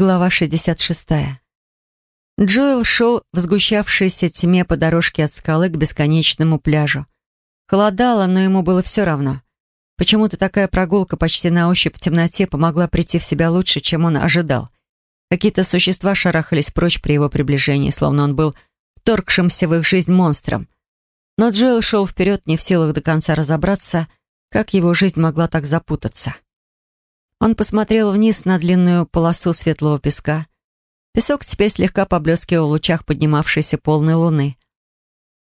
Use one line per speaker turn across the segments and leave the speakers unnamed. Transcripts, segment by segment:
Глава 66. Джоэл шел в сгущавшейся тьме по дорожке от скалы к бесконечному пляжу. Холодало, но ему было все равно. Почему-то такая прогулка почти на ощупь в темноте помогла прийти в себя лучше, чем он ожидал. Какие-то существа шарахались прочь при его приближении, словно он был вторгшимся в их жизнь монстром. Но Джоэл шел вперед, не в силах до конца разобраться, как его жизнь могла так запутаться. Он посмотрел вниз на длинную полосу светлого песка. Песок теперь слегка поблескивал в лучах поднимавшейся полной луны.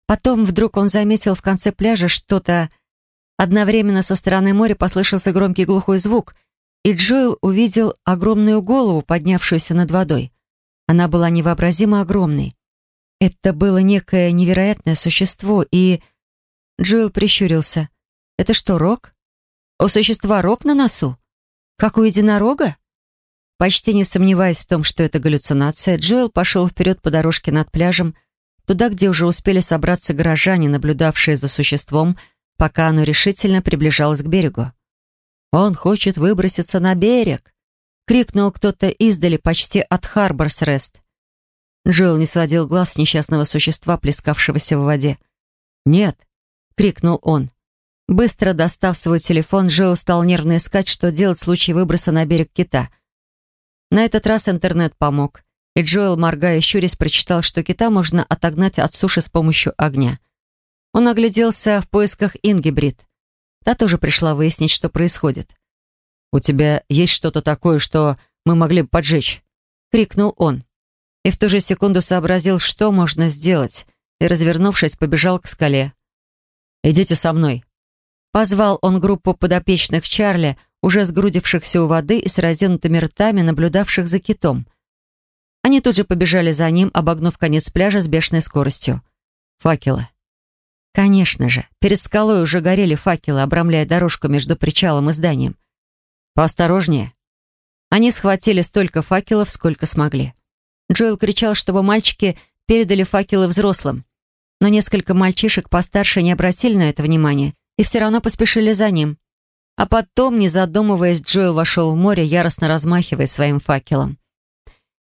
Потом вдруг он заметил в конце пляжа что-то... Одновременно со стороны моря послышался громкий глухой звук, и Джоэл увидел огромную голову, поднявшуюся над водой. Она была невообразимо огромной. Это было некое невероятное существо, и... Джоэл прищурился. «Это что, рог? У существа рог на носу?» Как у единорога? Почти не сомневаясь в том, что это галлюцинация, Джоэл пошел вперед по дорожке над пляжем, туда, где уже успели собраться горожане, наблюдавшие за существом, пока оно решительно приближалось к берегу. «Он хочет выброситься на берег!» — крикнул кто-то издали почти от Харборс-Рест. Джилл не сводил глаз с несчастного существа, плескавшегося в воде. «Нет!» — крикнул он. Быстро достав свой телефон, Джилл стал нервно искать, что делать в случае выброса на берег кита. На этот раз интернет помог, и Джоэл, моргая щурясь, прочитал, что кита можно отогнать от суши с помощью огня. Он огляделся в поисках Ингибрид. Та тоже пришла выяснить, что происходит. «У тебя есть что-то такое, что мы могли бы поджечь?» — крикнул он. И в ту же секунду сообразил, что можно сделать, и, развернувшись, побежал к скале. «Идите со мной», Позвал он группу подопечных Чарли, уже сгрудившихся у воды и с разинутыми ртами, наблюдавших за китом. Они тут же побежали за ним, обогнув конец пляжа с бешеной скоростью. Факелы. Конечно же, перед скалой уже горели факелы, обрамляя дорожку между причалом и зданием. «Поосторожнее». Они схватили столько факелов, сколько смогли. Джоэл кричал, чтобы мальчики передали факелы взрослым. Но несколько мальчишек постарше не обратили на это внимания и все равно поспешили за ним. А потом, не задумываясь, Джоэл вошел в море, яростно размахивая своим факелом.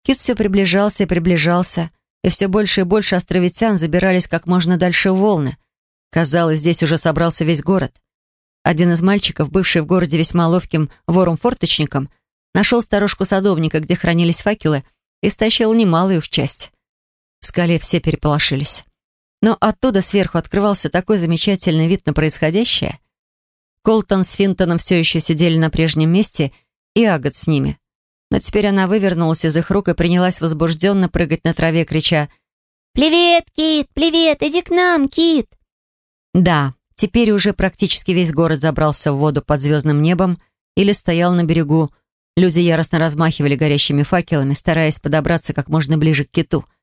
Кит все приближался и приближался, и все больше и больше островитян забирались как можно дальше волны. Казалось, здесь уже собрался весь город. Один из мальчиков, бывший в городе весьма ловким вором-форточником, нашел сторожку садовника, где хранились факелы, и стащил немалую их часть. В скале все переполошились. Но оттуда сверху открывался такой замечательный вид на происходящее. Колтон с Финтоном все еще сидели на прежнем месте, и Агат с ними. Но теперь она вывернулась из их рук и принялась возбужденно прыгать на траве, крича «Привет, Кит! Привет! Иди к нам, Кит!» Да, теперь уже практически весь город забрался в воду под звездным небом или стоял на берегу. Люди яростно размахивали горящими факелами, стараясь подобраться как можно ближе к киту —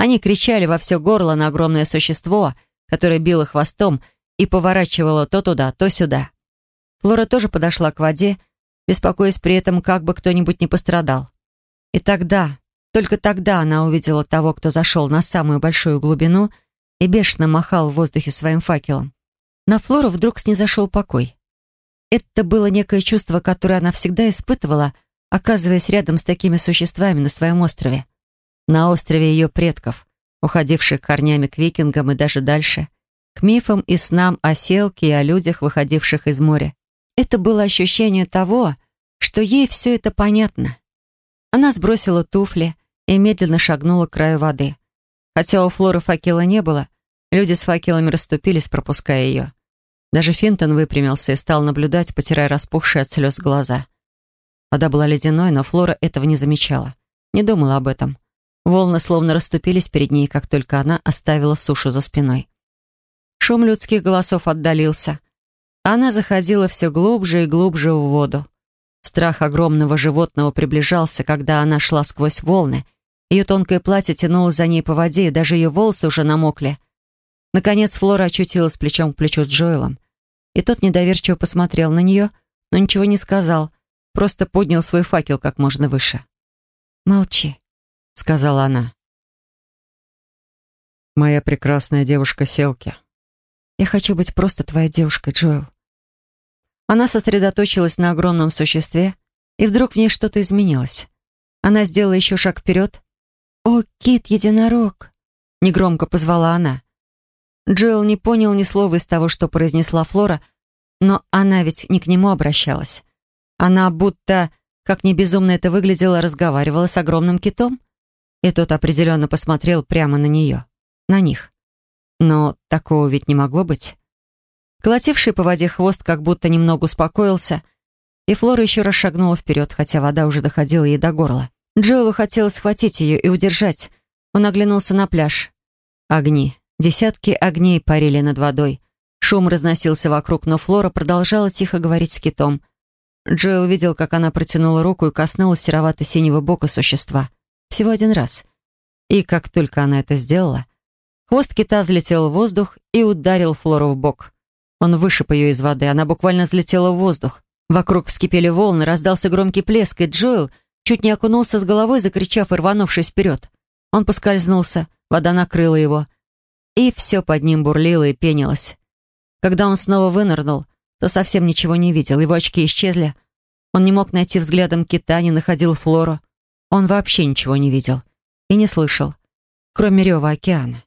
они кричали во все горло на огромное существо, которое било хвостом и поворачивало то туда, то сюда. Флора тоже подошла к воде, беспокоясь при этом, как бы кто-нибудь не пострадал. И тогда, только тогда она увидела того, кто зашел на самую большую глубину и бешено махал в воздухе своим факелом. На Флору вдруг снизошел покой. Это было некое чувство, которое она всегда испытывала, оказываясь рядом с такими существами на своем острове на острове ее предков, уходивших корнями к викингам и даже дальше, к мифам и снам о селке и о людях, выходивших из моря. Это было ощущение того, что ей все это понятно. Она сбросила туфли и медленно шагнула к краю воды. Хотя у Флоры факела не было, люди с факелами расступились, пропуская ее. Даже Финтон выпрямился и стал наблюдать, потирая распухшие от слез глаза. Вода была ледяной, но Флора этого не замечала. Не думала об этом. Волны словно расступились перед ней, как только она оставила сушу за спиной. Шум людских голосов отдалился. Она заходила все глубже и глубже в воду. Страх огромного животного приближался, когда она шла сквозь волны. Ее тонкое платье тянулось за ней по воде, и даже ее волосы уже намокли. Наконец Флора очутилась плечом к плечу с Джоэлом. И тот недоверчиво посмотрел на нее, но ничего не сказал, просто поднял свой факел как можно выше. «Молчи», сказала она. «Моя прекрасная девушка Селки. Я хочу быть просто твоей девушкой, Джоэл». Она сосредоточилась на огромном существе, и вдруг в ней что-то изменилось. Она сделала еще шаг вперед. «О, кит-единорог!» — негромко позвала она. Джоэл не понял ни слова из того, что произнесла Флора, но она ведь не к нему обращалась. Она будто, как не безумно это выглядело, разговаривала с огромным китом. И тот определенно посмотрел прямо на нее, на них. Но такого ведь не могло быть. Колотивший по воде хвост как будто немного успокоился, и Флора еще раз шагнула вперед, хотя вода уже доходила ей до горла. Джоэлу хотелось схватить ее и удержать. Он оглянулся на пляж. Огни. Десятки огней парили над водой. Шум разносился вокруг, но Флора продолжала тихо говорить с китом. Джоэл видел, как она протянула руку и коснулась серовато-синего бока существа. Всего один раз. И как только она это сделала, хвост кита взлетел в воздух и ударил Флору в бок. Он вышиб ее из воды, она буквально взлетела в воздух. Вокруг вскипели волны, раздался громкий плеск, и Джоэл чуть не окунулся с головой, закричав и рванувшись вперед. Он поскользнулся, вода накрыла его, и все под ним бурлило и пенилось. Когда он снова вынырнул, то совсем ничего не видел, его очки исчезли. Он не мог найти взглядом кита, не находил Флору. Он вообще ничего не видел и не слышал, кроме рева океана.